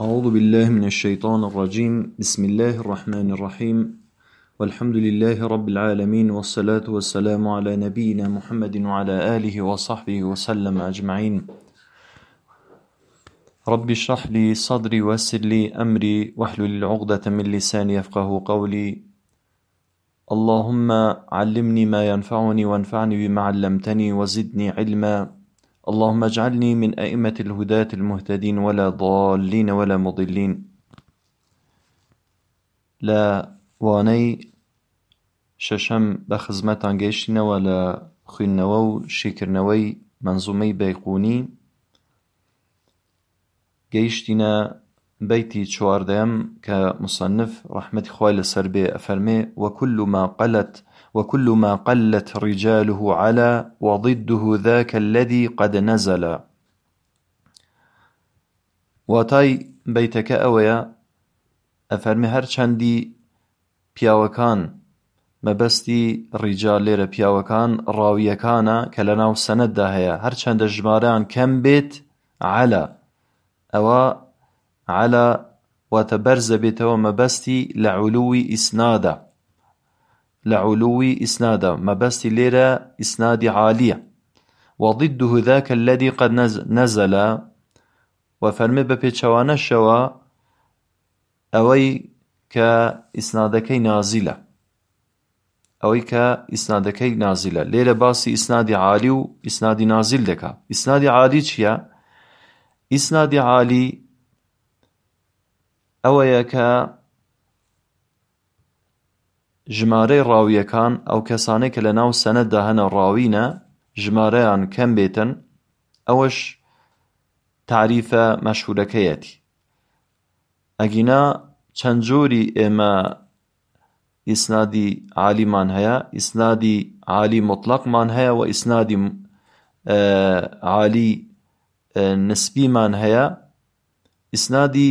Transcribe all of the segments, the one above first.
أعوذ بالله من الشيطان الرجيم. بسم الله الرحمن الرحيم. والحمد لله رب العالمين والصلاة والسلام على نبينا محمد وعلى آله وصحبه وسلم أجمعين. رب اشرح لي صدري ويسر لي أمري واحلل العقدة من لساني يفقه قولي. اللهم علمني ما ينفعني وانفعني بما علمتني وزدني علما. اللهم اجعلني من أئمة الهداة المهتدين ولا ضالين ولا مضلين. لا واني ششم بخزمتان گەیشتینەوە ولا خوێندنەوە و شیکردنەوەی منزومەی بەیقونی گەیشتینە بەیتی چواردەم کە مصنف ڕحمەتی خوای لەسەر بێ ئەفەرمێ وكل ما قلت وكل ما قلت رجاله على وضده ذاك الذي قد نزل. واتای بەیتەکە ئەوەیە ئەفەرمی هەر چەندی پیاوەکان مەبەستی ڕیجال لێرە پیاوەکان ڕاویەکانە کە لە ناو سەنەتدا هەیە. هەر چەندە ژمارەیان کەم بێت عەلا. ئەوە عەلا واتە بەرزە بێتەوە مەبەستی لە عولووی لعلوي إسنادا ما بس ليرة إسناد عالية. وضده ذاك الذي قد نزل. وفرمي بپێچەوانە شەوە ئەوەی کە ئیسنادەکەی نازیلە. ئەوەی کە ئیسنادەکەی نازیلە. لێرە باسی ئیسنادی عالی و ئیسنادی نازیل دەکا. ئیسنادی عالی چییە؟ ئیسنادی عالی ژمارەی ڕاویەکان ئەو کەسانەی کە لە ناو سەنەتدا هەنە ڕاوینە ژمارەیان کەم بێتن ئەوەش تعریفە مەشهورەکەیەتی. ئەگینا چەند جۆری ئێمە ئیسنادی عالیمان هەیە ئیسنادی عالی مطلقمان هەیە و ئیسنادی عالی نسبیمان هەیە. ئیسنادی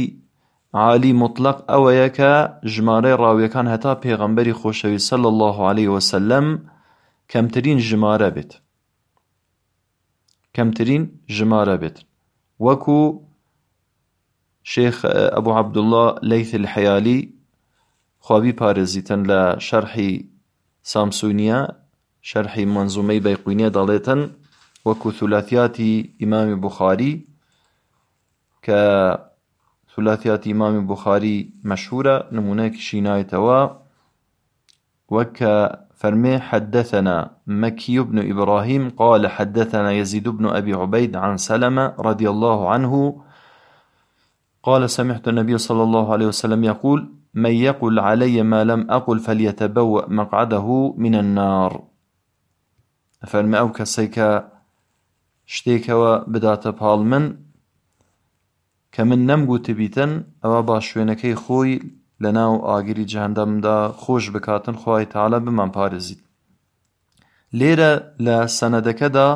عالی مطلق ئەوەیە کە ژمارەی ڕاویەکان هەتا پێغەمبەری خۆشەوی سەل الله عليه وسلم کەمترین ژمارە بێت. کەمترین ژمارە بێت. وەکو شێخ ئەبوو عەبدوڵڵا لەیث الحەیالی خوابی پارێزیتن لە شەرحی سامسونیە شەرحی منزومەی بەیقوینیە دەڵێتن. وەکو ثلاثیاتی ئیمامی بوخاری کە ثلاثيات إمام البخاري مشهورة نمونيك شينايتوا وك فرمي حدثنا مكي بن إبراهيم قال حدثنا يزيد بن أبي عبيد عن سلمة رضي الله عنه. قال سمعت النبي صلى الله عليه وسلم يقول من يقل علي ما لم أقل فليتبوأ مقعده من النار. فرمي أو كسيك شتيكوا بدات بالمن کە من نەمگوتبیتن ئەوە با شوێنەکەی خۆی لە ناو ئاگری جەهەندەمدا خۆش بکاتن خی تاالە بمان پارێزیت. لێرە لە سەنەدەکەدا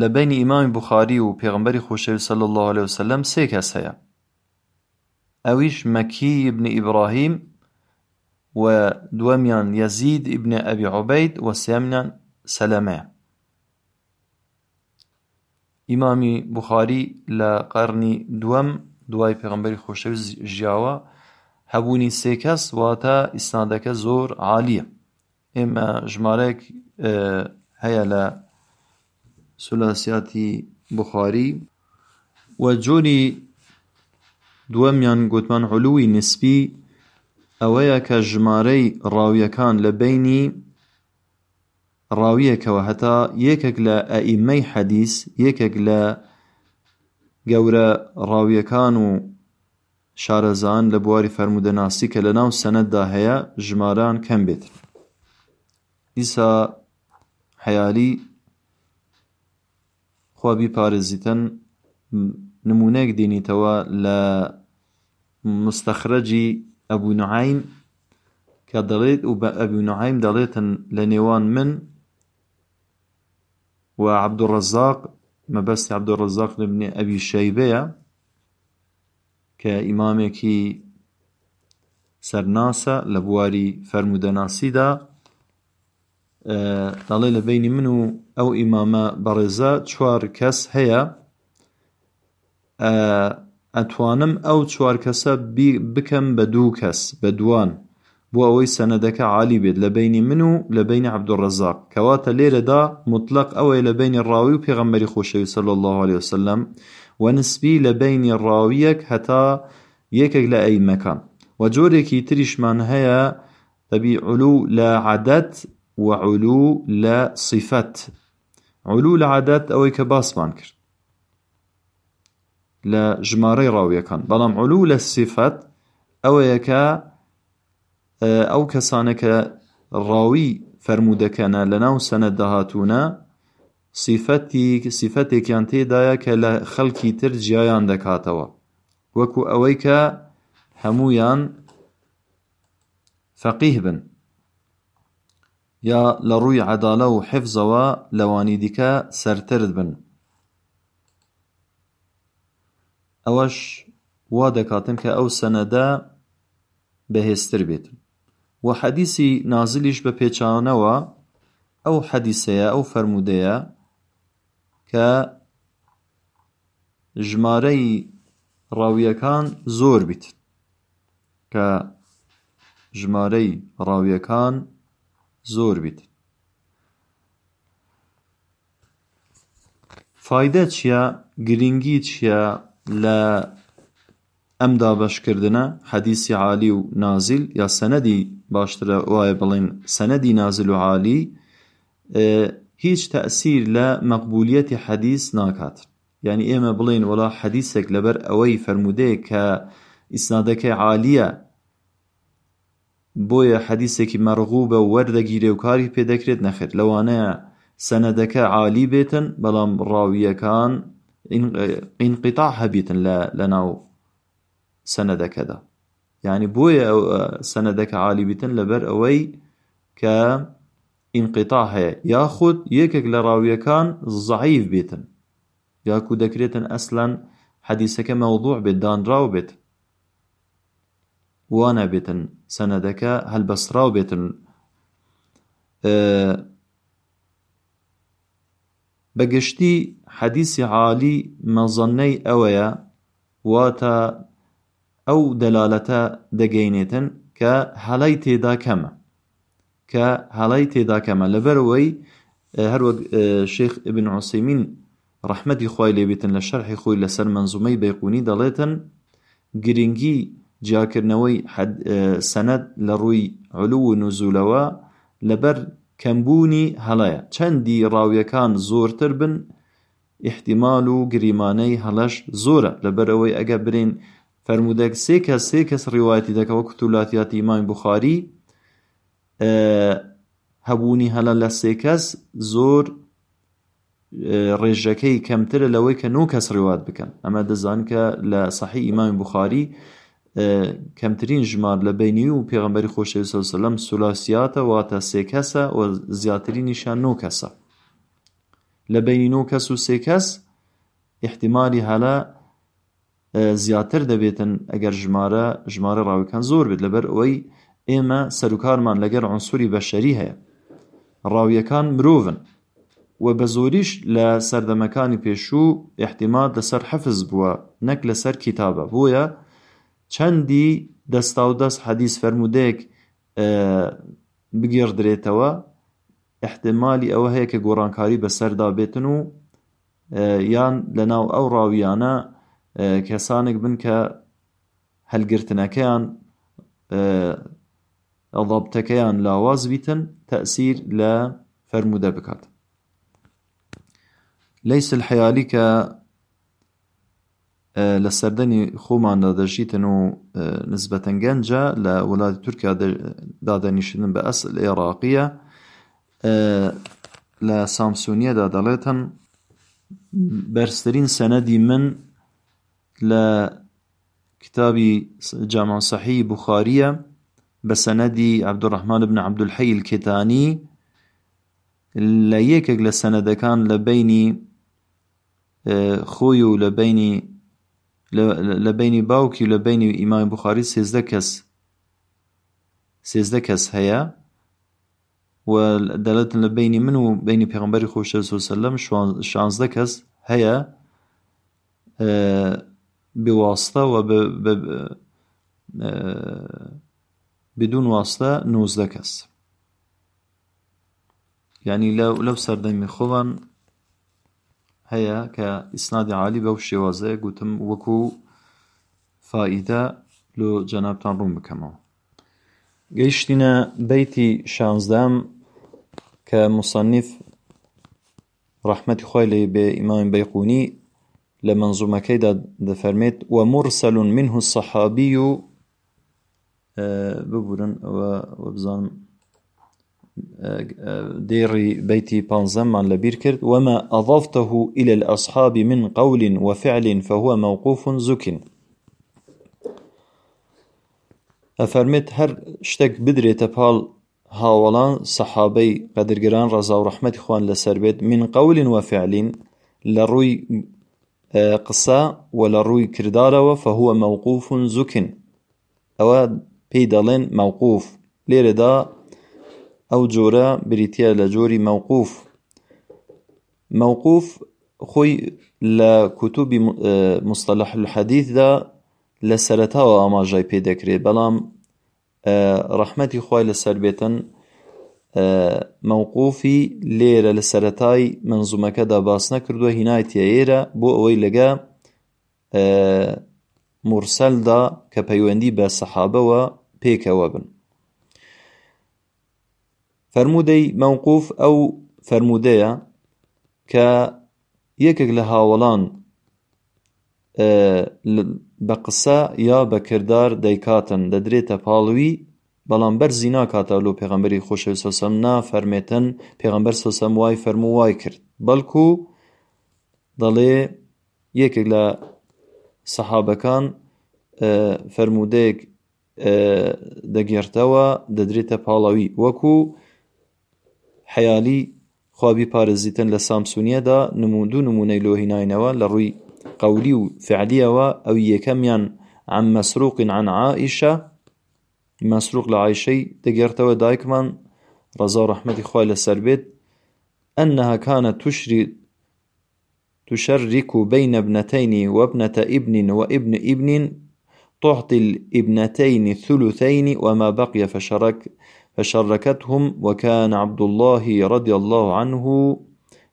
لە بینی ئیمامی بخاری و پێغمبەری خۆشەوی سەل الله عليه وسلم سێ کەس هەیە. ئەویش مەکی ابن ئیبراهیم و دووەمیان یەزید ابن ئەبی عوبەید و سێمیان سەلەمەیە. ئیمامی بوخاری لە قەرنی دووەم دوای پێغمبەری خۆشەوی ژیاوە. هەبوونی سێ کەس واتە ئیسنادەکە زۆر عالیە. ئێمە ژمارەیەک هەیە لە سولاسیاتی بخاری و جۆری دووەمیان گوتمان علووی نسبی ئەوەیە کە ژمارەی ڕاویەکان لە بینی ڕاویەکەوە هەتا یەکێک لە ئەئیمەی حەدیث یەکێک لە گەورە ڕاویەکان و شارەزان لە بواری فەرمودەناسی کە لە ناو سەنەتدا هەیە ژماران کەم بێت. ئیسا حەیالی خوا بیپارێزیتن نمونەیەک دێنیتەوە لە مستەخرەجی ئەبوو نوعیم کە دەڵێت نێوان من وعبد الرزاق مەبەستی عبد الرزاق لبن ئەبی شەیبەیە کە ئیمامێکی سەرناسە لە بواری فەرمودەناسیدا دەڵێ لە بینی من و ئەو ئیمامە بەڕێزە چوار کەس هەیە. ئەتوانم ئەو چوار کەسە بکەم بە دوو کەس بە دوان بۆ ئەوەی سەنەدەکە عالی بێت لە بینی من و لە بینی عەبدوڕەزاق کەواتە لێرەدا مطلق ئەوەی لە بینی ڕاوی و صلی الله عليه وسلم. و نسبی لە بینی ڕاویەک هەتا یەکێک لە ئەیمەکان و جۆرێکی تریشمان هەیە علو لە عەدەت و علو صیفەت علو لە عەدەت ئەوەی کە باسمان لە ژمارەی ڕاویەکان بەڵام علو لە سیفەت ئەوەیە کە ئەو کەسانە کە ڕاوی فەرموودەکەنە لەناو سەنەتدا هاتوونە سیفەتی سیفەتێکیان تێدایە کە لە خەڵکی تر جیایان دەکاتەوە. وەکو ئەوەی کە هەمویان فەقیه بن. یا لە ڕووی عەدالە و حیفزەوە لەوانی دیکە سەرترت بن. ئەوەش وا دەکاتن کە ئەو سەنەدە بەهێزتر و حەدیسی نازلیش بە پێچاونەوە ئەو حەدیسەیە ئەو فەرموودەیە کە ژمارەی ڕاویەکان زۆر بیت کە ژمارەی ڕاویەکان زۆر بیت. فایدە چییە؟ گرنگی چییە؟ لە ئەم دابەشکردنە حەدیسی عالی و نازل یا سەنەدی باشترە وایە بڵین سەنەدی نازل و عالی هیچ تەسیر لە مەقبولیەتی حەدیس ناکات یعنی ئێمە بڵین وڵا حەدیسێک لەبەر ئەوەی فەرمودەیە کە ئیسنادەکەی عالیە بۆیە حەدیسێکی بە وەردەگیرێ و کاری پێدەکرێت نەخێت لەوانەیە سەنەدەکە عالی بێتن بەڵام ڕاویەکان ئینقیتاع هەبیتن لە ناو سەنەدەکەدا یعنی بۆیە سەنەدەکە عالی بیتن لەبەر ئەوەی کە ئینقیتاع هەیە یاخود یەکێک لە ڕاویەکان زەعیف بێتن یاکو دەکرێتن ئەسلەن حەدیسەکە مەوضوع بێت دانراو بێت وا نەبێتن سەنەدەکە هەلبەستراو بێتن بەگشتی حەدیسی عالی مەزەنەی ئەوەیە واتە ئەو دەلالەتە دەگەینێتن کە هەڵای تێدا کەمە. کە هەڵای تێدا کەمە. لەبەرەوەی هەروەک شێخ ابن عوسەیمین ڕەحمەتی خوای لێبێتن لە شەرحی خۆی لەسەر مەنزومەی بەیقونی دەڵێتن گرنگی جیاکردنەوەی سەنەد لە ڕووی علو و نزولەوە لەبەر کەمبوونی هەڵەیە. چەندی ڕاویەکان زۆرتر بن احتیمال و گریمانەی هەڵەش زۆرە. لەبەرەوەی ئەگە برین فەرمودەك سێ کەس سێ کەس ڕیواەتی دەکەوە کتولاتیاتی ئیمان بخاری هەبوونی هەلە لە سێ کەس زۆر ڕێژەکەی کەمترە لەوەی کە نۆ کەس ڕێوات بکەن. ئەمە دەزان کە لە سەحی ئیمان بخاری کەمترین ژمار لە بینی و پێغمبەری خۆشەوی سەلم سولاسیاتە واتە سێ کەسە و زیاترینیشان نۆ کەسە. لە بینی نۆ کەس و سێ کەس احتیمالی هەلە زیاتر دەبێتن ئەگەر ژمارە ژمارە ڕاوەکان زۆر بێت. لەبەر ئەوەی ئێمە سەرکارمان لەگەر عنسوری بەشەری هەیە. ڕاویەکان مرۆڤن و بە زۆریش لە سەردەمەکانی پێشوو احتیمال لەسەر حەفز بووە نەک لەسەر کتابە. بۆیە چەندی دەستا و دەست حەدیث فەرمودەیەک بگێڕدرێتەوە احتمالی ئەوە هەیە کە گۆڕانکاری بەسەردا بێتن و یان لەناو ئەو ڕاویانە کەسانێک بن کە هەلگرتنەکەیان ضەبتەکەیان لاواز بیتن تەسیر لە فەرمودە بکات. لەیس الحەیالی کە لە سەردەنی خۆماندا دەژیتن و نسبەتەن گەنجە لە وڵاتی تورکیا دادەنیشتن بە ئەسل عێراقیە لە سامسونیەدا دەڵێتن بەرزترین سەنەدی من لە کتابی جامع صحیح بخاریە بە سەنەدی عەبدوڕەحمان بن عەبدولحەی الکێتانی لە یەکێک لە سەنەدەکان لە بینی خۆی و لە بینی لە بینی باوکی و لە بینی ئیمامی بوخاری سێزدە کەس سێزدە کەس هەیە و دەڵێتن لە بینی من و بینی پێغمبەری خۆشە سوسەلەم شانزدە کەس هەیە بواسطة وب ب... بدون واسطة نوزدە کەس يعني لو لو سەردەمی خۆمان هەیە کە ئیسنادی عالی بەو شێوازەیە گوتم وەکو فائیدە لۆ جەنابتان ڕوون بکەمەوە. گەیشتینە بەیتی شانزدام کە مصنف ڕەحمەتی خۆی لێ بێ ئیمان بەیقونی لە منزومەکەیدا دەفەرمێت ومرسل منه الصحابي ببورن وبزانم ديري بيتي بانزمان لبير كرد وما أضفته إلى الأصحاب من قول وفعل فهو موقوف زك أفرمت هر شتك بدريت بال هاوڵان سەحابەی قەدرگران ڕەزا و ڕەحمەتی خوان لەسەر من قەول وفعل ڕووی قسە و لە ڕووی کردارەوە فهوە مووقوف زوکن ئەوە پێی دەڵێن مووقوف لێرەدا ئەو جۆرە بریتە لە جۆری مووقوف مووقوف خۆی لە کوتوبی مستەلح الحەدیثدا لە سەرەتاوە ئاماژای پێ دەکرێت بەڵام ڕەحمەتی مەوقوفی لێرە لە سەتای منزومەکەدا باس نەکردووە. هینایەتە ئێرە بۆ ئەوەی لەگە مرسەلدا کە پەیوەندی بە سەحابەوە پێکەوە بن. فەرمودەی مەوقوف ئەو فەرمودەیە کە یەکێک لە هاوڵان بە قسە یا بە کردار دەیکاتن دەدرێتە پاڵوی بەڵام بەرزی ناکاتە لۆ پێغەمبەری خۆشەوی سۆسەم نافەرمێتن پێغەمبەر سۆسەم وای فەرمو وای کرد. بەڵکو دەڵێ یەکێک لە سەحابەکان فەرمودەیەک دەگێرتەوە دەدرێتە پاڵەوی وەکو حەیالی خوابی پارێزیتن لە سامسونیەدا نمودوو نمونەی لۆهیناینەوە لە ڕووی قولي وفعلية أو يكميان عن مسروق عن عائشة مسروق لعائشة دقرتوا دايكمان رضا رحمة خوالة لسربيت أنها كانت تشري تشرك بين ابنتين وابنة ابن وابن ابن تعطي الابنتين الثلثين وما بقي فشرك فشركتهم وكان عبد الله رضي الله عنه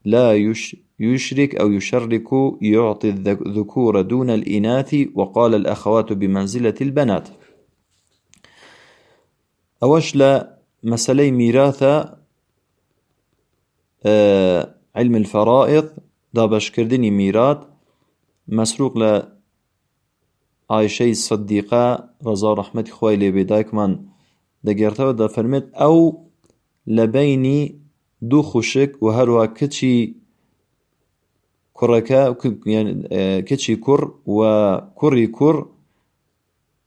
لا يش يشرك أو يشرك يعطي الذكور دون الإناث وقال الأخوات بمنزلة البنات. أوش لا مسألة ميراثة آه علم الفرائض دابش كردني ميراث مسروق ل عائشة الصديقة رضا رحمة خوي لي بدايكمان دەگێرتەوە دەفەرمێت ئەو لە بینی دوو خوشک و هەروە کچی کوڕەکە کچی کوڕ و کوڕی کوڕ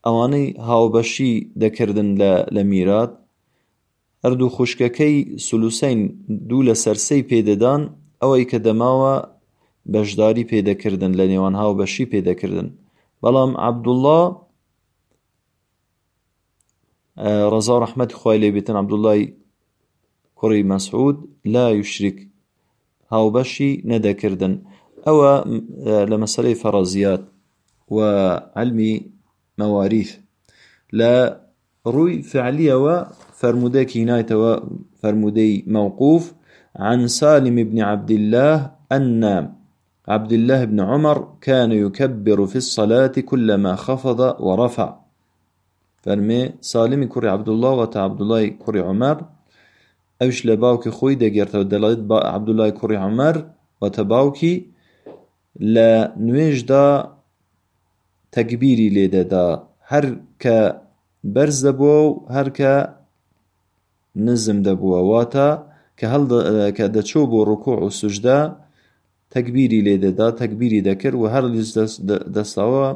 ئەوانەی هاوبەشی دەکردن لە میرات هەردوو خوشکەکەی سلوسین دوو لە سەرسەی پێدەدان ئەوەی کە دەماوە بەشداری پێدەکردن لە نێوان هاوبەشی پێدەکردن. بەڵام عەبدوڵڵا ڕەزا ڕەحمەتی خوای لێبێتن عەبدوڵڵای کوڕی مەسعود لا یوشریک هاوبەشی نەدەکردن. ئەوە لە مەسلەی فەڕەزیات و علمی مەواریث لە ڕووی فعلیەوە فرمودەکی نایتەوە فرمودەی موقوف عن سالم بن عبد الله أن عبد الله بن عمر كان يكبر في الصلاة كلما خفض ورفع. فرمي سالم كري عبد الله وتا عبد الله كري عمر. لە باوکی خۆی دەگێرتەوە دەڵێت عەبدوڵای کوڕی عەمەر وەتە باوکی لە نوێژدا تەکبیری لێدەدا هەر کە بەرز دەبووە و هەرکە نزم دەبووە. واتە کە هەڵ کە دەچوو بۆ ڕوکوع و سوژدا تەکبیری لێدەدا تەکبیری دەکرد و هەر دەستاوە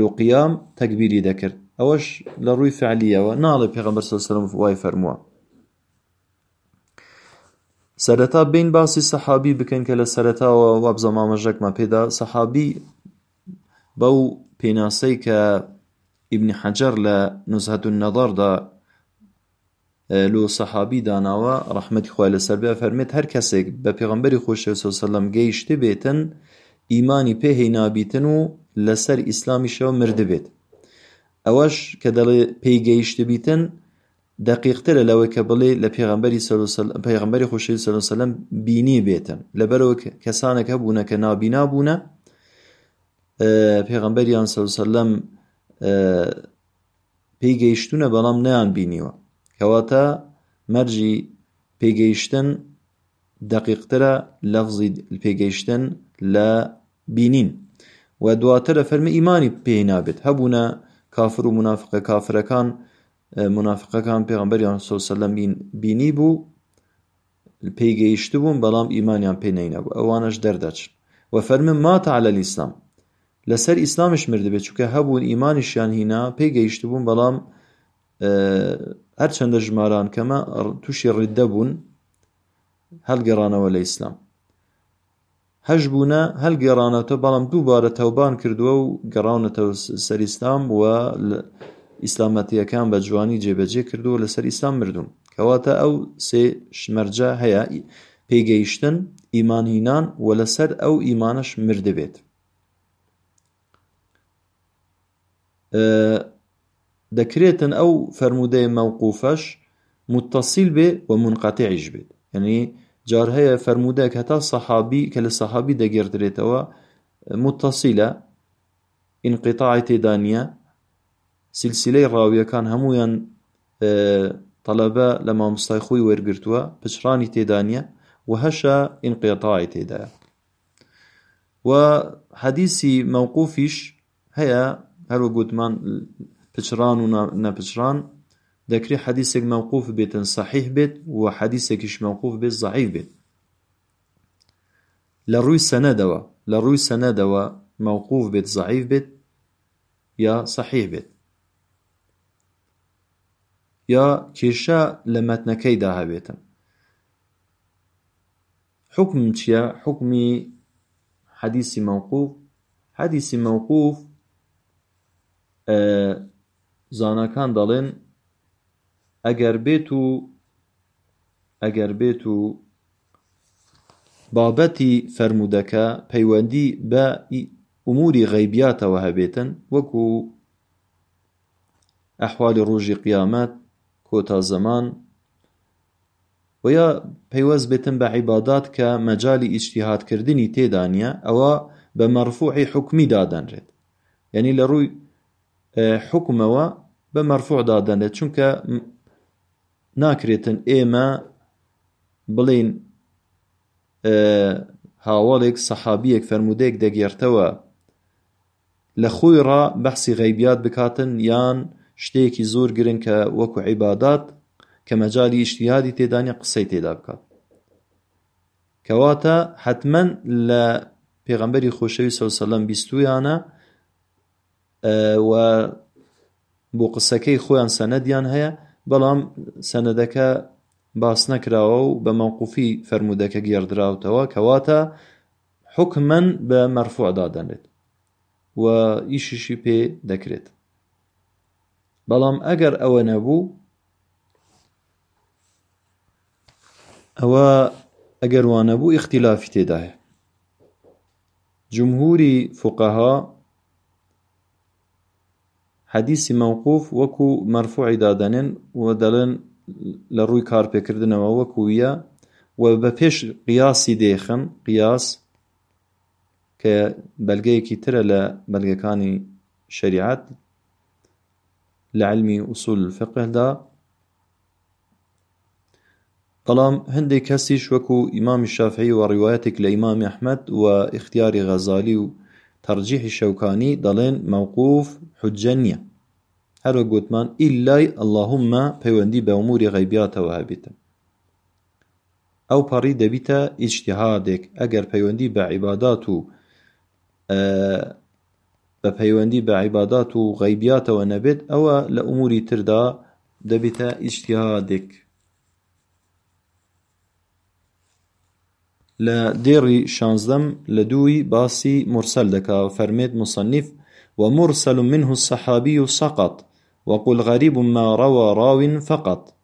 لوقیام تەکبیری دەکرد. ئەوەش لە ڕووی فعلیەوە. ناڵێ پێغەمبەر سەلم وای فەرمووە. سەرەتا بین باسی سەحابی بکەین کە لە سەرەتاوە وابزە مامەژەکمە پێدا. سەحابی بەو پێناسەی کە ئیبنی حەجەر لە نوزهەت النەظەردا لۆ سەحابی داناوە ڕەحمەتی خوای لەسەر بێ فەرمێت هەر کەسێک بە پێغەمبەری خۆشەویست وسەلەم گەیشتە بێتن ئیمانی پێ هێنابیتن و لەسەر ئیسلامیشەوە مردبێت ئەوەش کە دەڵێ پێیگەیشت بیتن دقیقترە لەوەی کە بڵێ لە پێغمبەری پەیغمبەری خۆشەوی سەلم بینی بێتن. لەبەرەوە کەسانێک هەبوونە کە نابینا بوونە پێغمبەریان سەلم پێی گەیشتونە بەڵام نەیان بینیوە. کەواتە مەرجی پێگەیشتن دقیقترە لەفزی پێگەیشتن لە بینین. و دواترە فەرمی ئیمانی پێی نابێت. هەبوونە کافر و منافقە کافرەکان منافقەکان پێغمبەریان سۆسەلەم بینی بوو پێیگەیشت بوون بەڵام ئیمانیان پێ نەینەبوو. ئەوانش دەردەچن. و فەرمم ماتە على الئیسلام لەسەر ئیسلامش مردبێت چونکە هەبوون ئیمانیشیان هینا پێگەیشت بوون بەڵام هەرچەندە ژماران کەمە تووشی ڕیددە بوون هەڵگەڕانەوە لە ئیسلام. هەش بوونە هەلگەڕانەوە بەڵام دووبارە تەوبان کردووە و گەڕاونەتەوە سەریستام و ئیسلامەتیەکان بە جوانی جێبەجێ کردووە لەسەر ئیسلام مردوون. کەواتە ئەو سێ شمەرجە هەیە پێگەیشتن ئیمانهینان و لەسەر ئەو ئیمانش مردبێت دەکرێتن ئەو فەرمودەیە مەوقوفەش متصیل بێ و منقەتیعیش بێت یعنی جار هەیە فەرمودەیەک هەتا سەحابی کە لە سەحابی دەگێردرێتەوە متصیلە ئینقیتاعی تێدا نییە سیلسیلەی ڕاویەکان هەمویان تەلەبە لە مامۆستای خۆی وەرگرتووە پچڕانی تێدا نیە و هەشە ئینقیتاعی تێدایە. و حەدیسی هەروە گوتمان پچران و نەپچران دەکرێت حەدیسێک مەوقوف بێتن سەحیح بێت و حەدیسێکیش مەوقوف بێت زەعیف بێت. لە ڕووی سەنەدەوە لە ڕووی سەنەدەوە مەوقوف بێت زەعیف بێت یا سەحیح بێت؟ یا کێشە لە مەتنەکەیدا هەبێتن حکم چییە؟ حکمی حەدیسی مەوقوف. حەدیسی مەوقوف زانەکان دەڵێن ئەگەر بێت و ئەگەر بێت و بابەتی فەرمودەکە پەیوەندی بە ئوموری غەیبیاتەوە هەبێتن وەکو ئەحوالی ڕۆژی قیامەت کۆتا زەمان و یا پەیوەست بێتن بە عیبادات کە مەجای ئیجتیهادکردنی تێدا نیە ئەوە بە مەرفوعی حکمی دادەنرێت. یعنی لە ڕووی حکمەوە بە مەرفوع دادەنێت. چونکە ناکرێتن ئێمە بڵین هاوڵێک سەحابیەک فەرمودەیەک دەگێرتەوە لە خۆی ڕا بەحسی غەیبیات بکاتن یان شتێکی زۆر گرنگ کە وەکو عیبادات کە مەجای ئیشتیهادی تێدانی قسەی تێدا بکات. کەواتە حتمەن لە پێغەمبەری خۆشەوی سەوسەلەم بیستویانە بۆ قسەکەی خۆیان سەنەدیان هەیە بەڵام سەنەدەکە باس نەکراوە و بە مەوقوفی فەرمودەکە گێڕدراوتەوە کەواتە حکمەن بە مەرفوع دادەنێت و ئیشیشی پێ دەکرێت. بەڵام ئەگەر ئەوە نەبوو ئەوە ئەگەر وانەبوو ئیختیلافی تێدایە. جمهوری فقەها حەدیسی مەوقوف وەکو مەرفوعی دادەنێن و دەڵێن لە ڕووی کارپێکردنەوە وەکوویە و بە پێش قیاسی دێخن قیاس کە بەلگەیەکی ترە لە بەلگەکانی شریعت لە علمی ئوسول فقهدا. بەڵام هەندێک کەسیش وەکو ئیمامی شافعی و ڕیواەتێک لە ئیمامی ئەحمەد و اختیاری غەزالی و هەروە گوتمان ئیلای ئەللهمە پەیوەندی بە ئەموری غەیبیاتەوە هەبێتن ئەو پەڕی دەبیتە ئیجتیهادێک. ئەگەر پەیوەندی بە عیبادات و بە پەیوەندی بە عیبادات و غەیبیاتەوە نەبێت ئەوە تردا دەبێتە ئیجتیهادێک. لە دێڕی شانزدەم لە دووی باسی مرسەل دەکا فەرمێت مصنف ومرسل منه الصحابي سقط. وقل غريب ما روى راو فقط.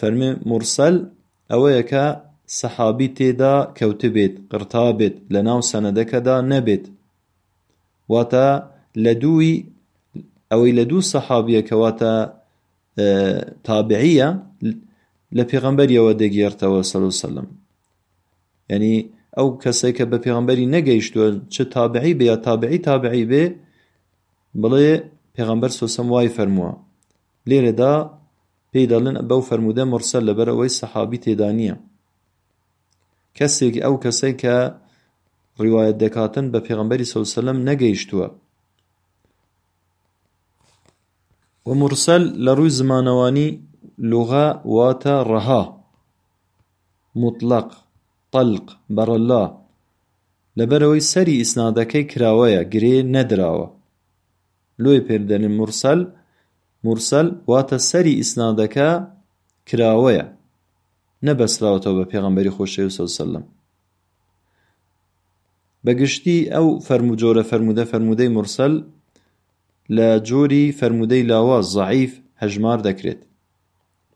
فەرمێ مرسەل ئەوەیە کە سەحابی تێدا کەوتبێت قرتا بێت لە ناو سەنەدەکەدا نەبێت واتە لە دووی ئەوەی لە دوو سەحابیە کەواتە تابعیە لە پێغەمبەریەوە دەگێرتەوە سەلو سەلم ینی ئەو کەسێک کە بە پێغەمبەری نەگەیشتووە چ تابعی بێ یا پێغەمبەر سۆسەم وای فەرمووە لێرەدا پێی دەڵێن بەو فەرمودە مرسەل لەبەر ئەوەی سەحابی تێدا نییە کەسێک ئەو کەسەی کە ڕیوایەت دەکاتن بە پێغەمبەری سەوسەلەم نەگەیشتووە و مرسەل لە ڕووی زمانەوانی لوغە واتە ڕەها مطلق طەلق بەڕەلا لەبەرەوەی سەری ئیسنادەکەی کراوەیە گرێ نەدراوە لۆی پێدەنین مرسەل مرسەل واتە سەری ئیسنادەکە کراوەیە. نەبەسراوەتەوە بە پێغەمبەری خۆشەوی سەوسەلەم بەگشتی ئەو فەرموجۆرە فەرمودە فەرمودەی مرسەل لە جۆری فەرمودەی لاواز زەعیف هەژمار دەکرێت.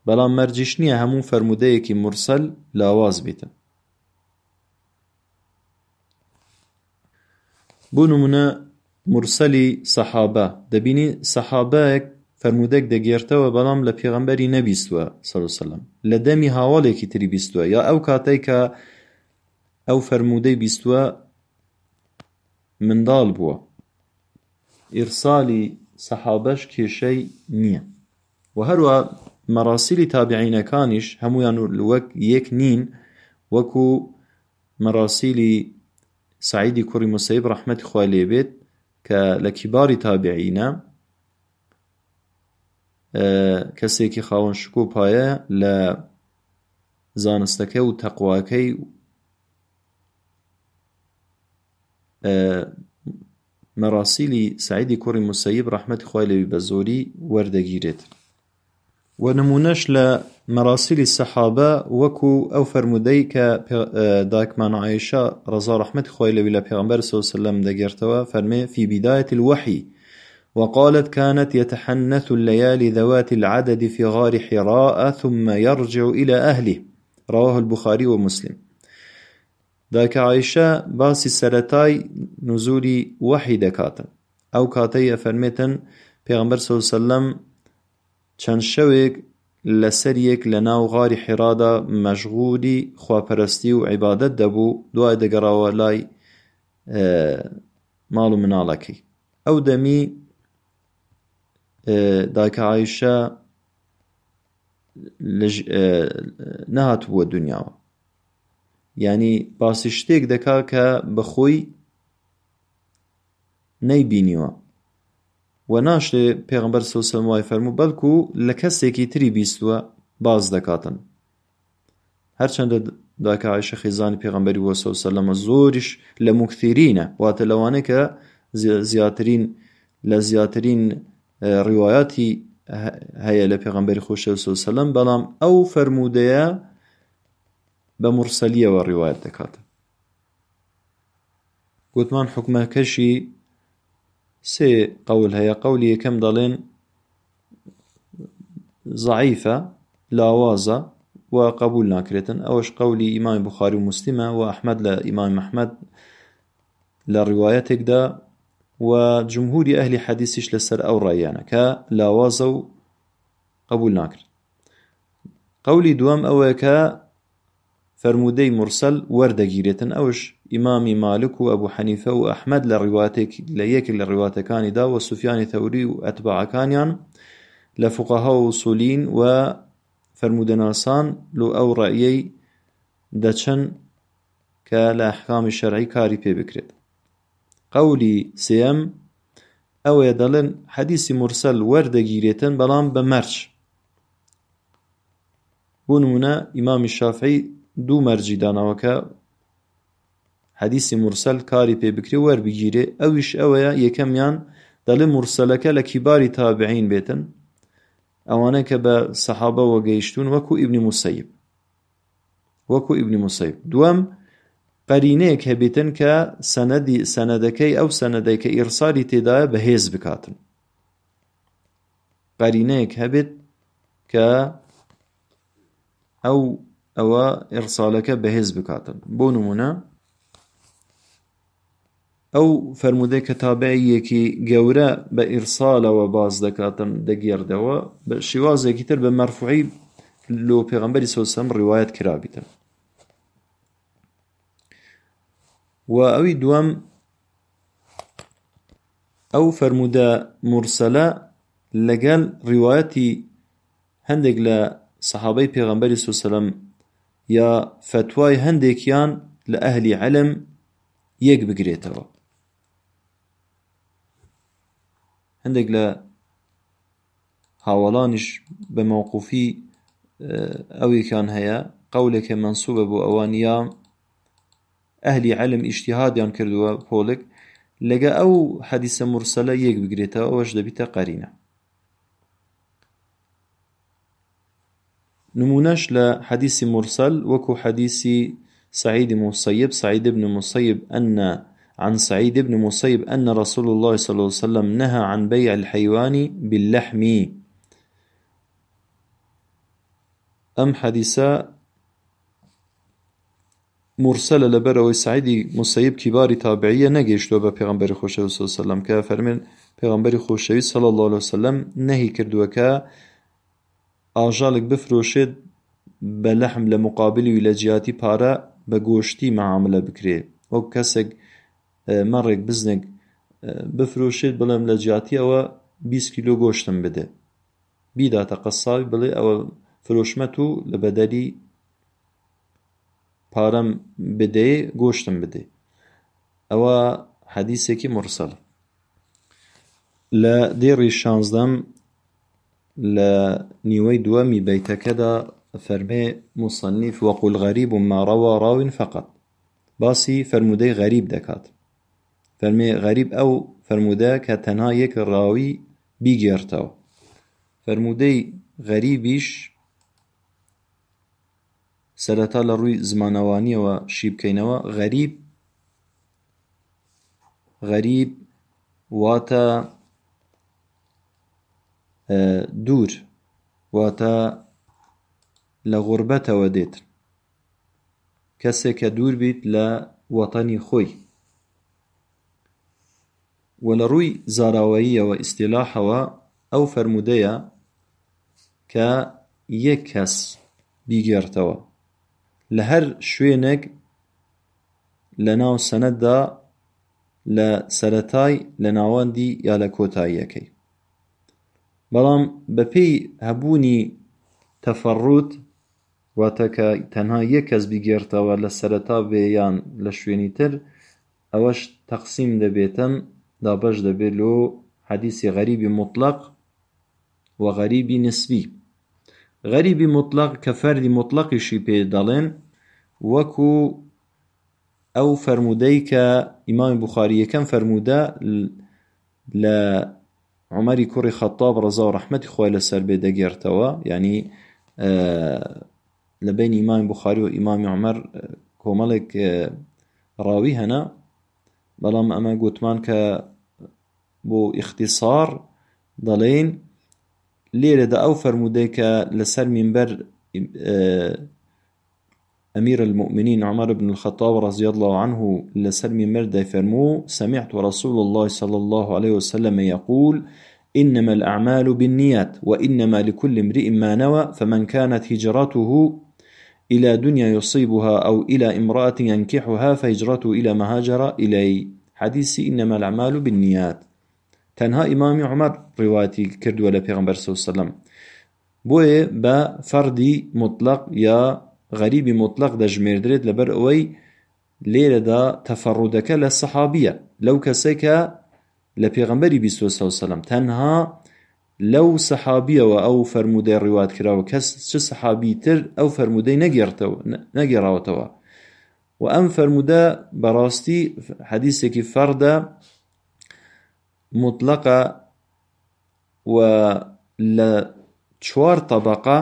بەڵام مەرجیش نییە هەموو فەرمودەیەکی مرسەل لاواز بیتە. بۆ نمونە مرسەلی سەحابە دەبینی سەحابەیەک فەرمودەك دەگێرتەوە بەڵام لە پێغەمبەری نەبیستووە سەرسەلم لە دەمی هاوڵێکی تری بیستووە یا ئەو کاتێک کە ئەو فەرمودەی بیستووە منداڵ بووە. ئیرسالی سەحابەش کێشەی نییە. و هەروە مەراسیلی تابعینەکانیش هەمویان وەک یەک نین وەکو مەراسیلی سعیدی کوڕی مسەیب ڕەحمەتی خوای لێبێت کە لە کیباری تابعینە کەسێکی خاوەن شکۆ پایە لە زانستەکە و تەقواکەی مەراسیلی سعیدی کوڕی موسەیب ڕەحمەتی خوای لەوی بە زۆری وەردەگیرێت. و نمونەش لە مەراسیلی سەحابە وەکو ئەو فەرمودەی کە داکمان عیشە ڕزا ڕەحمەتی خۆی لەوی لە پێغمبەر سەوسلم دەگێرتەوە فەرمێ في بداية الوحي وقالت كانت يتحنث الليالي ذوات العدد في غار حراء ثم يرجع إلى أهله رواه البخاري ومسلم داکە عیشە باسی سەتای نزوری وەحی دەکاتن. ئەو کاتەی ئەفەرمێتن پێغمبەر سەوسەلەم چەند شەوێک لەسەریەک لە ناو غاری حێرادا مەشغولی خواپەرستی و عیبادەت دەبوو دوای دەگەڕاوە لای ماڵ و مناڵەکەی. ئەو دەمی داکە عیشە نهاتبووە دنیاوە. ینی باسی شتێک دەکا کە بەخۆی نەیبینیوە. و ناشتێ پێغمبەر سەوسەم وای فەرموو بەڵکو لە کەسێکی تری بیستووە باز دەکاتن. هەرچەندە داکایشە خێزانی پێغمبەری وە سەوسەلەمە زۆریش لە مکتیرینە واتە لەوانەیە کە زیاترین لە زیاترین ڕیواەتی هەیە لە پێغمبەری خۆشە سەلەم بەڵام ئەو فەرمودەیە بە مرسەلیەوە ڕیواەت دەکاتە گوتمان حکومەکەشی سێ قەول هەیە قەولی یەکەم دەڵێن زعیفە لاوازە و قبول ناکرێتن ئەوەش قەولی ئیمامی بخاری و مسلمە و ئەحمد لە ئیمامی مححمد لە ڕیواەتێکدا و جمهوری ئەهلی حەدیسیش لەسەر ئەو ڕایانە کە لاوازە و قبول ناکرێت قەولی دووەم ئەوەیە کە فەرمودەی مرسەل وەردەگیرێتن ئەوش. ئیمامی مالک و ئەبوو حەنیفە و ئەحمەد لە ڕیواتێک لە یەکێک لە ڕیواتەکانیدا و سوفیانی تەوری و ئەتباعەکانیان لە و و لۆ ئەو ڕایەی دەچن کە لە شەرعی کاری پێ بکرێت. قەولی سێەم ئەوەیە دەڵێن حەدیسی مرسەل وەردەگیرێتن بەڵام بە مەرج بۆ نمونە ئیمامی شافعی دوو مەرجی داناوەکە. حەدیسی مرسەل کاری پێ بکرێ وەربگیرێ. ئەویش ئەوەیە یەکەمیان دەڵێ مرسەلەکە لە کیباری تابعین بێتن. ئەوانە کە بە سەحابەوە گەیشتون وەکو ئیبنی موسەیب وەکو ئیبنی موسەیب دووەم قەرینەیەک هەبێتن کە سەنەدی سەنەدەکەی ئەو سەنەدەی کە ئیرسالی تێدایە بەهێز بکاتن. قەرینەیەک هەبێت کە ئەو ئەوە ئێرسالەکە بەهێز بکاتن. بۆ نمونە ئەو فرەرمودەی کە تابعەیەکی گەورە بە ئیرسالەوە باز دەکاتن دەگێردەوە بە شێوازێکی تر بە مەرفوعی لۆ پێغمبەری سۆسەم ڕیواەت کرابیتن و ئەوی دووەم ئەو فەرموودە مرسەلە لەگەڵ ڕیواەتی هەندێک لە سەحابەی پێغەمبەری سوسەلەم یا فتوای هەندێکیان لە ئەهلی عەلم یەک بگرێتەوە. هەندێک لە هاوڵانیش بە مووقوفی ئەوێکان هەیە قەولێکە منسوبە بۆ ئەوان یا ئەهلی عەلم ئیشتیهادیان کردووە پۆلک لەگە ئەو حەدیسە مرسەلە یەک بگرێتەوە ئەوەش دەبیتە قەرینە. نمونەش لە حەدیسی مرسل وەکو حەدیسی سعيد مصيب سعيد بن مصيب أن عن سعيد بن مصيب أن رسول الله صلى الله عليه وسلم نهى عن بيع الحيوان باللحم. أم حديثا مرسلە لەبەرەوەی سعیدی مسەیب کیباری تابعیە نەگەیشتووە بە پێغمبەری خۆشەوی سلم کە فەرمێن پێغمبەری خۆشەوی سەڵ الله عليه وسلم نەهی کردووەکە ئاژالێک بفرۆشێت بە لەحم لە مقابلی و لە جیاتی پارە بە گۆشتی مەعاملە بکرێ. وەک کەسێک مەڕێک بزنێک بفرۆشێت بڵێم لە جیاتیەوە 20 کیلۆ گۆشتم بدە. بیداتە قەساوی بڵێ ئەوە فرۆشمەت و لە بەدەری پارەم بدەێ گۆشتم بدێ. ئەوە حەدیسێکی مرسەڵ لە دێڕی شانزدەم لە نیوەی دووەمی بەیتەکەدا فەرمێ مصنیف وەقول غەریب و ماڕەوە ڕاوین فەقەت باسی فرەرمودەی غەریب دەکات فەرمێ غەریب ئەو فرەرمودە کە تەنها یەک ڕاوی بیگێرتەوە فرەرمودەی غەریبیش سەرەتا لە ڕووی غەریب غەریب واتە دوور واتە لە غوربەتەوە دێت. کەسێک کە دوور بیت لە وەتەنی خۆی. و لە ڕووی زاراوەییەوە ئیستیلاحەوە ئەو فەرمودەیە کە یەک کەس بیگێڕتەوە. لە هەر شوێنێک لە ناو سەنەتدا لە سەرەتای لە ناوەندی یا لە کۆتاییەکەی. بەڵام بەپێی هەبوونی تەفەڕوت واتە کە تەنها یەک کەس بیگێڕتەوە لە سەرەتا بێ یان لە شوێنی تر ئەوەش تەقسیم دەبێتن دابەش دەبێت لۆ حەدیسی غەریبی مطلق و غەریبی نسبی. غەریبی مطلق کە فەردی مطلقیشی پێ دەڵێن وەکو ئەو فەرمودەی کە ئیمامی بوخاری یەکەم لە عمەری کوڕی خەتاب ڕەزا و ڕەحمەتی خۆی لەسەر بێ دەگێرتەوە ینی لە بین ئیمامی بوخاری و ئیمامی عمەر کۆمەڵێک ڕاوی هەنا بەڵام ئەمە گوتمان کە بۆ ئیختصار دەڵێن لێرەدا ئەو فەرمودەی کە لەسەر منبەر أمير المؤمنين عمر بن الخطاب رضي الله عنه لسر منبر فرمو سمعت رسول الله صلى الله عليه وسلم يقول إنما الأعمال بالنيات وإنما لكل امرئ ما نوى فمن كانت هجرته إلى دنيا يصيبها أو إلى امرأة ينكحها فهجرته إلى ما هاجر إليه. حديث إنما الأعمال بالنيات. تەنها ئیمامی عمەر ڕێواتی کردووە لە پێغمبەر سەلم بۆیە بە فەردی مطلق یا غەریبی مطلق دەژمێردرێت لەبەر ئەوەی لێرەدا تەفەڕودەکە لە سەحابیە. لەو کەسێکە لە پێغمبەری بیسەلم تەنها لەو سەحابیەوە ئەو فەرمودەی ڕیوات کراوە. کەس چ سەحابی تر ئەو فەرمودەی نەگەڕاوەتەوە و ئەم فەرمودە بەڕاستی حەدیسێکی فەردە مطلقە و لە چوار طبقە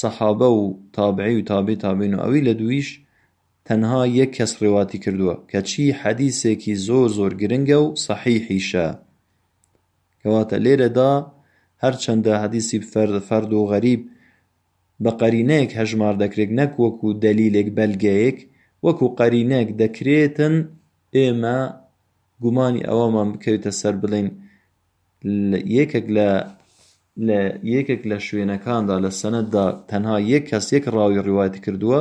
سەحابە و تابعی و تابێ تابین و ئەوی لە دویش تەنها یەک کەس ڕێواتی کردووە کەچی حەدیسێکی زۆر زۆر گرنگە و سەحیحیشە کەواتە لێرەدا هەرچەندە حەدیسی فەرد و غەریب بە قەرینەیەک هەژمار دەکرێت نەک وەکو دەلیلێک بەلگەیەک وەکو قەرینەک دەکرێتن ئێمە گومانی ئەوەمان بکەویتە سەر بڵین. یەکێک لە لە یەکێک لە شوێنەکاندا لە سەنەتدا تەنها یەک کەس یەک ڕاوی ڕیواەتی کردووە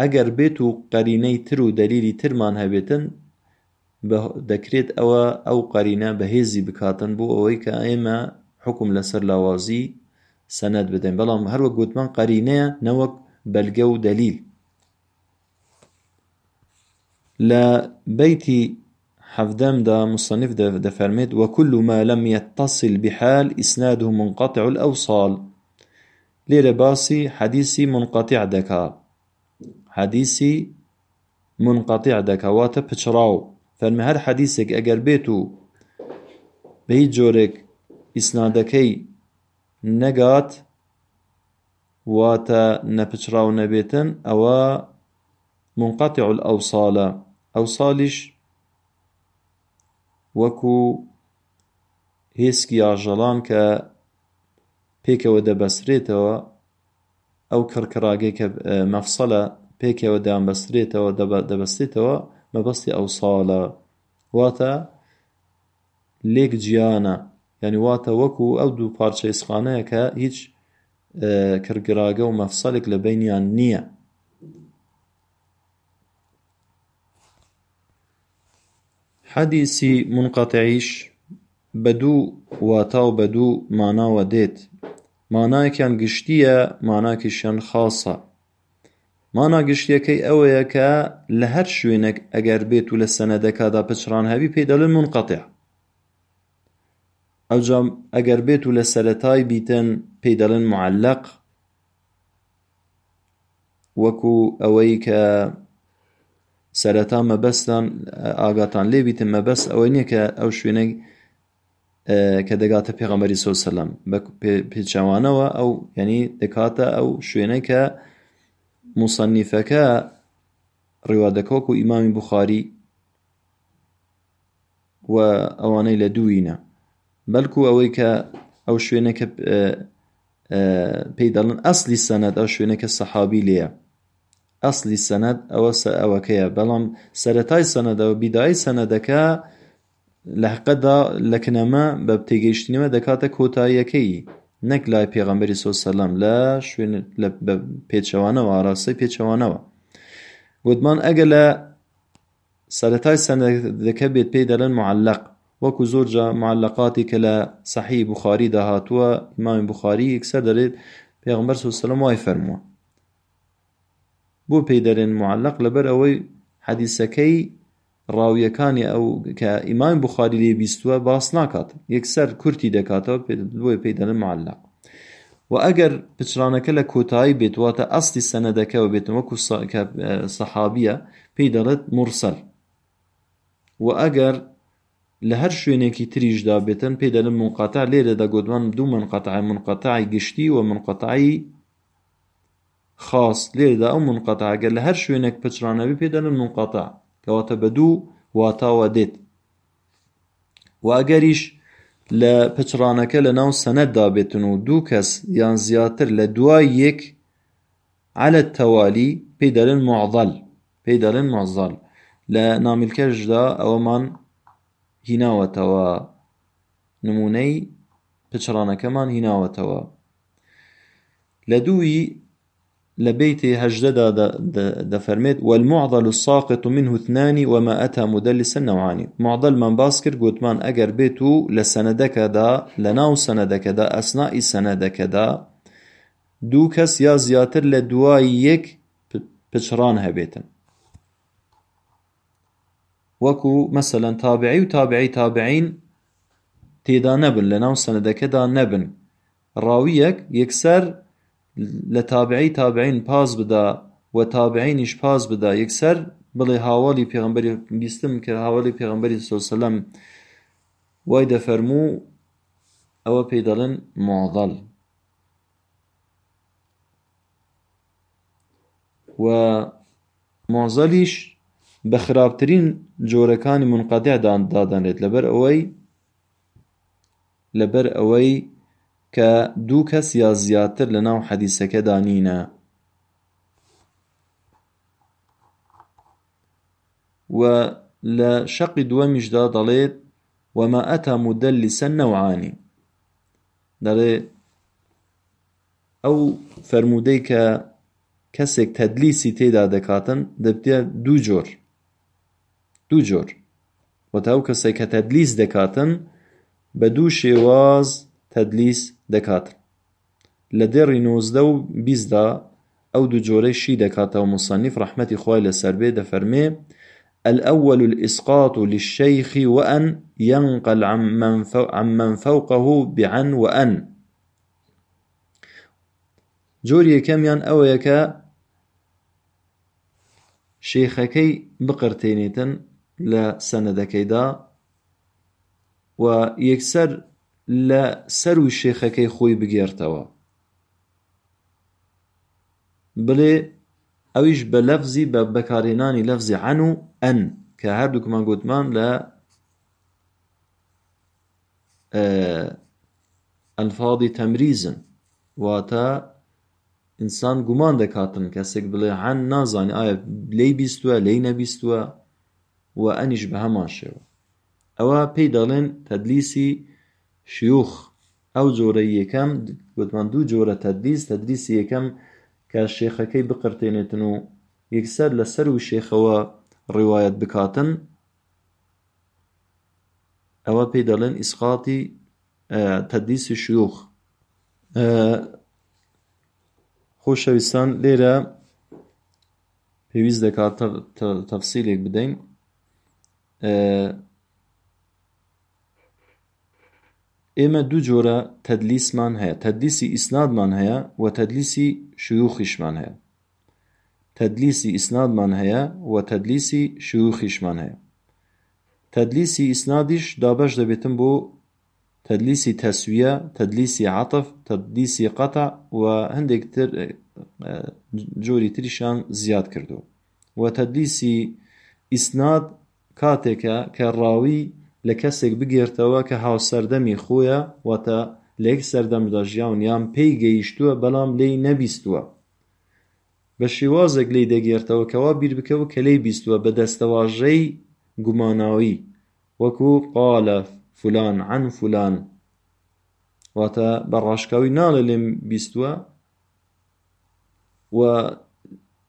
ئەگەر بێت و قەرینەی تر و دەلیلی ترمان هەبێتن دەکرێت ئەوە ئەو قەرینە بەهێزی بکاتن بۆ ئەوەی کە ئێمە حکم لەسەر لاوازی سەنەت بدەین. بەڵام هەروە گوتمان قەرینەیە نەوەک بەلگە و دەلیل. لە بەیتی حەفدەمدا مصنف دەفەرمێت وكل ما لم يتصل بحال إسناده منقطع الأوصال. لێرە باسی حەدیسی منقطع دەکا حەدیسی منقطع دەکەواتە پچڕاو فەرمی هەر حەدیسێک ئەگەر بێت و جۆرێک ئیسنادەکەی نەگات واتە نەپچراو نەبێتن ئەوە منقطع الأوصالە ئەوسالیش وەکو هێسکی ئاژەڵان کە پێکەوە دەبەسرێتەوە ئەو کڕکڕاگەی کە مەفسەلە پێکەوە دامبەسترێتەوە دەبەستێتەوە مەبەستی ئەوساڵە واتە لێک گیانە یعنی واتە وەکو ئەو دوو پارچە ئیسخانەیە کە هیچ کڕگراگە و مەفسەلێک لە بینیان نییە. حەدیسی منقەتعیش بە دوو واتا و بە دوو ماناوە دێت مانایەکیان گشتیە ماناکیشیان خاصە مانا گشتیەکەی ئەوەیە کە لە هەر شوێنێک ئەگەر بێت و لە سەنەدەکادا پچڕان هەبی پێی دەڵێن منقەتع ئەوجا ئەگەر بێت و لە سەرەتای بیتن پێی دەڵێن معلق ئەوەی کە سەرەتا مەبەستان ئاگاتان لێ بیتن مەبەست. ئەوە نییە کە ئەو شوێنەی کە دەگاتە پێغەمەری سۆسەلم بە پێچوانەوە ئەو ینی دەکاتە ئەو شوێنەی کە موسەنیفەکە ڕێوادەکەوەکو ئیمامی بخاری و ئەوانەی لە دووینە بەلکو ئەوەی کە ئەو شوێنەکە پێی دەڵن ئەسلی سەنەت ئەو شوێنەکە سەحابی لێە. ئەسلی سەنەت ئەوە ئەوەکەیە. بەڵام سەتای سەنەدەوە بیدای سەنەدەکە لە حقەدا لە کنەمە بە تێگەیشتنەوە دەکاتە کۆتاییەکەی. نەک لای پێغەمبەری سۆسەلام لە شوێن لە پێچەوانەوە ئاراستەی پێچەوانەوە. گوتمان ئەگە لە سەتای سەنەدەکە بێت پێی دەڵێن معلق وەکو زۆرجە معلقاتی کە لە سەحی بخاری داهاتووە ئیمامی بخاری یەکسەر دەرێت پێغمبەر سوسەلم وای فەرمووە بۆ پێی دەرێن معلق لەبەر ئەوەی حەدیسەکەی ڕاویەکانی ئەو کە ئیمان بخاری لێ بیستووە باس ناکات. یەکسەر کورتی دەکاتەوە بۆی پێی دەڵێن معلق. و ئەگەر پچرانەکە لە کۆتایی بێت واتە ئەستی سەنەدەکەەوە بێتن وەکو سەحابیە پێی دەڵێت مرسەل و ئەگەر لە هەر شوێنێکی تریشدا بێتن پێی دەڵێن منقەتع لێرە دەگوتمان دوو منقەتع منقەتعی گشتی و منقەتعی خاص ئەو منقەتع ئەگەر لە هەر شوێنێک پچرانەوی پێ دەڵێن منقەتع کەواتە بە دوو واتاوە دێت. و ئەگەریش لە پچڕانەکە لە ناو سەنەتدا بێتن و دوو کەس یان زیاتر لە دوای یەک على دەڵێن معضەل پێی دەڵێن مەزەڵ لە نامیلکەشدا ئەوەمان هیناوەتەوە. نمونەی پچڕانەکەمان هیناوەتەوە. لە دووی لبيت هجددا دفرميت والمعضل الساقط منه اثنان وما أتى مدلسا نوعاني معضل من باسكر قوتمان أجر بيتو لسندك دا لناو سندك دا أثناء سندك دا دو کەس یا زیاتر لە دوای یەک پچڕان هەبێتن. وەکو مەسەلەن تابعی و تابعی تابعین تێدا نەبن لە ناو سەنەدەکەدا نەبن. ڕاویەک یەکسەر لە تابعی تابعین پاس بدا و تابعینیش پاس بدا یەکسەر بڵێ هاوڵی پێغمبەری بیستم کە هاوڵی پێغمبەری سۆسەلەم وای دەفەرموو ئەوە پێی دەڵێن مۆڵ و مۆزەلیش بە خراپترین جۆرەکانی منقەدەدان دادەنێت لەبەر ئەوەی لەبەر ئەوەی کە دوو کەس یا زیاتر لەناو حەدیسەکەدا نینە و لە شەقی دووەمیشدا دەڵێت وەما ئەتا مدەلیسە نەوعانی. دەڵێ ئەو فەرمودەی کە کەسێک تەدلیسی تێدا دەکاتن دەبتێ دوو جۆر. دوو جۆر. وەتا ئەو کەسێک کە تەدلیس دەکاتن بە دوو شێواز تەدلیس دەکاتن لە دێڕی نۆزدە و بیستدا ئەو دوو جۆرەی شی دەکاتەوە مصنف ڕەحمەتی خوای لەسەر بێ دەفەرمێ الأول الإسقاط للشيخ وأن ينقل عمن فوقه بعن وأن. جۆری یەکەمیان ئەوەیە کە شێخەکەی بقرتێنێتن لە سەنەدەکەیدا و یەکسەر لە سەر و شێخەکەی خۆی بگێرتەوە. بڵێ ئەویش بە لەفزی بە بەکارهێنانی لەفزی عەن و ئەن کە هەردووکمان گوتمان لە ئەلفاظی تەمریزن. واتە ئینسان گومان دەکاتن کەسێک بڵێ عەن نازانێ ئایا لێی بیستووە لێی نەبیستووە و ئەنیش بە هەمان شێوە. ئەوە پێی دەڵێن تەدلیسی شیوخ. ئەو جۆرە یەکەم گوتمان دوو جۆرە تەدلیس تەدلیسی یەکەم کە شێخەکەی بقرتێنێتن و یەکسەر لەسەر و شێخەوە ڕێوایەت بکاتن. ئەوە پێی دەڵێن ئیسقاتی تەدلیسی شیوخ. خۆشەویستان لێرە پێویست دەکات تەفسیلێک بدەین. ئێمە دوو جۆرە تەدلیسمان هەیە. تەدلیسی ئیسنادمان هەیە و تەدلیسی شووخیشمان هەیە. تەدلیسی ئیسنادمان هەیە و تەدلیسی شووخیشمان هەیە. تەدلیسی ئیسنادیش دابەش دەبێتم بۆ تەدلیسی تەسویە تەدلیسی عەتف تەدلیسی قەتع و هەندێک تر جۆری تریشان زیاد کردووە و تەدلیسی ئیسناد کاتێکە کە ڕاوی لە کەسێک بگێرتەوە کە هاوسەردەمی خۆیە واتە لە یەک سەردەمدا ژیاونیان پێی گەیشتووە بەڵام لێی نەبیستووە. بە شێوازێک لێی دەگێرتەوە کەوا بیر بکەوە کە لێی بیستووە بە دەستەواژەی گوماناوی. وەکو قالە فلان عن فلان. واتە بە ڕاشکاوی ناڵە لێم بیستووە. و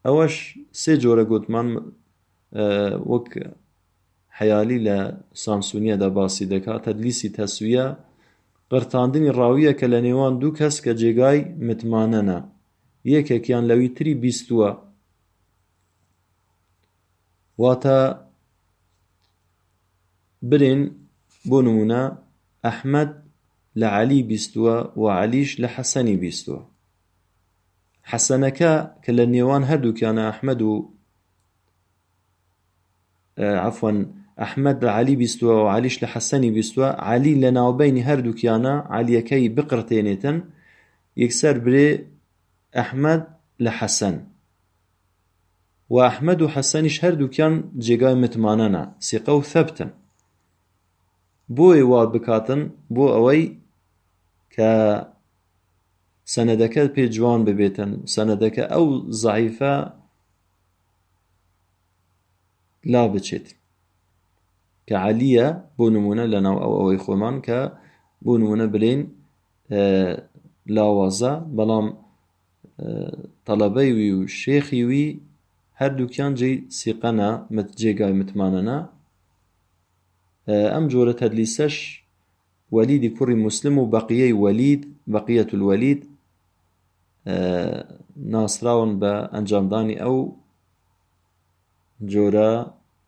ئەوەش سێ جۆرە گوتمان وەک حەیالی لە سامسونیەدا باسی دەکات تەدلیسی تەسویە قرتاندنی ڕاویە کە لە نێوان دوو کەس کە جێگای متمانەنە. یەکێکیان لەوی تری بیستووە. واتە برێن بۆ نمونە ئەحمەد لە عەلی بیستووە و عەلیش لە حەسەنی بیستووە. حەسەنەکە کە لە نێوان هەردووکیانە ئەحمەد و عفوان ئەحمەد لە عەلی بیستووە و عەلیش لە حەسەنی بیستووە عەلی لە ناوبەینی هەردووکیانە عەلیەکەی بقرتێنێتن یەکسەر برێ ئەحمەد لە حەسەن و ئەحمەد و حەسەنیش هەردووکیان جێگای متمانەنە سیقە و ثەبتن بۆی وا بکاتن بۆ ئەوەی کە سەنەدەکە پێ جوان ببێتن سەنەدەکە ئەو زعیفە لا بچێت کە عەلیە بۆ نمونە لەناو ئەو ئەوەی خۆمان کە بۆ نمونە بلێن لاوازە بەڵام تەڵەبەی وی و شێخی وی هەردووکیان جێی سیقەنە جێگای متمانەنە ئەم جۆرە تەدلیسەش وەلیدی کوڕی مسلم و بەقیەی وەلید بەقیەت الوەلید ناسراون بە ئەنجامدانی ئەو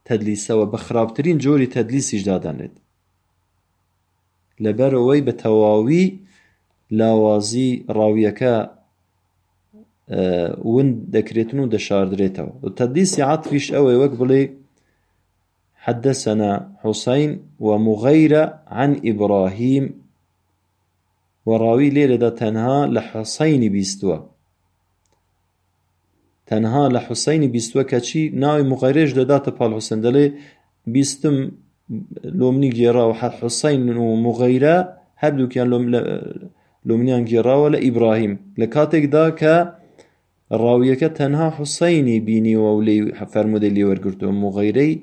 تەدلیسەوە بە خراپترین جۆری تەدلیسیش دادەنێت لەبەرەوەی بە تەواوی لاوازی ڕاویەکە ون دەکرێتن و دەشاردرێتەوە. تەدلیسی عاتفیش ئەوەی وەک بڵێ حدثنا حسين ومغيرة عن إبراهيم وراوي ليلة تنها لحسين بيستوى تەنها لە حوسینی بیستوە کەچی ناوی مغەرێش دەداتە پاڵ حوسێن دەڵێ بیستم لۆمنی گێڕاوە حوسین و مغەیرە هەردووکیان لۆمنیان گێڕاوە لە ئیبراهیم. لە کاتێکدا کە ڕاویەکە تەنها حوسینی بینیوە و لی فەرمودەی لێوەرگرتووە مغەیرەی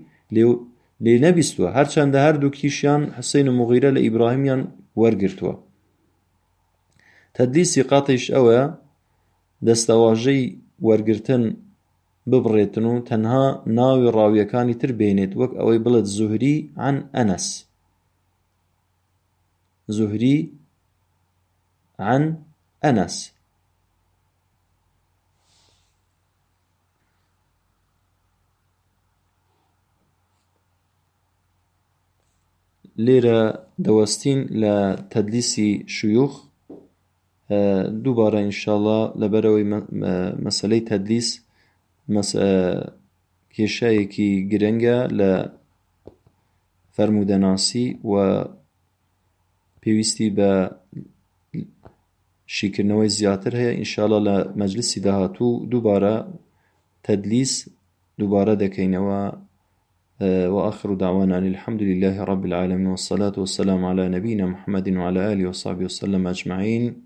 لێ نەبیستوە هەرچەندە هەردوو کیشیان حسین و مغیرە لە ئیبراهیمیان وەرگرتووە. تەدلیسی قاتیش ئەوە دەستەواژەی وەرگرتن ببڕێتن و تەنها ناوی ڕاویەکانی تر بێنێت وەک ئەوەی بڵێت زوهری عن ئەنەس. زهري عن أنس لێرە دەوەستین لە تەدلیسی شووخ دووبارە ئینشاءڵە لەبەرەوەی مەسلەی تەدلیس کێشایەکی گرنگە لە فەرمودەناسی و پێویستی بە شیکردنەوەی زیاتر هەیە. ئینشاءڵە لە مەجلیسی داهاتوو دووبارە تەدلیس دووبارە دەکەینەوە وآخر دعوانا الحمد لله رب العالمين والصلاة والسلام على نبينا محمد وعلى آله وصحبه وسلم أجمعين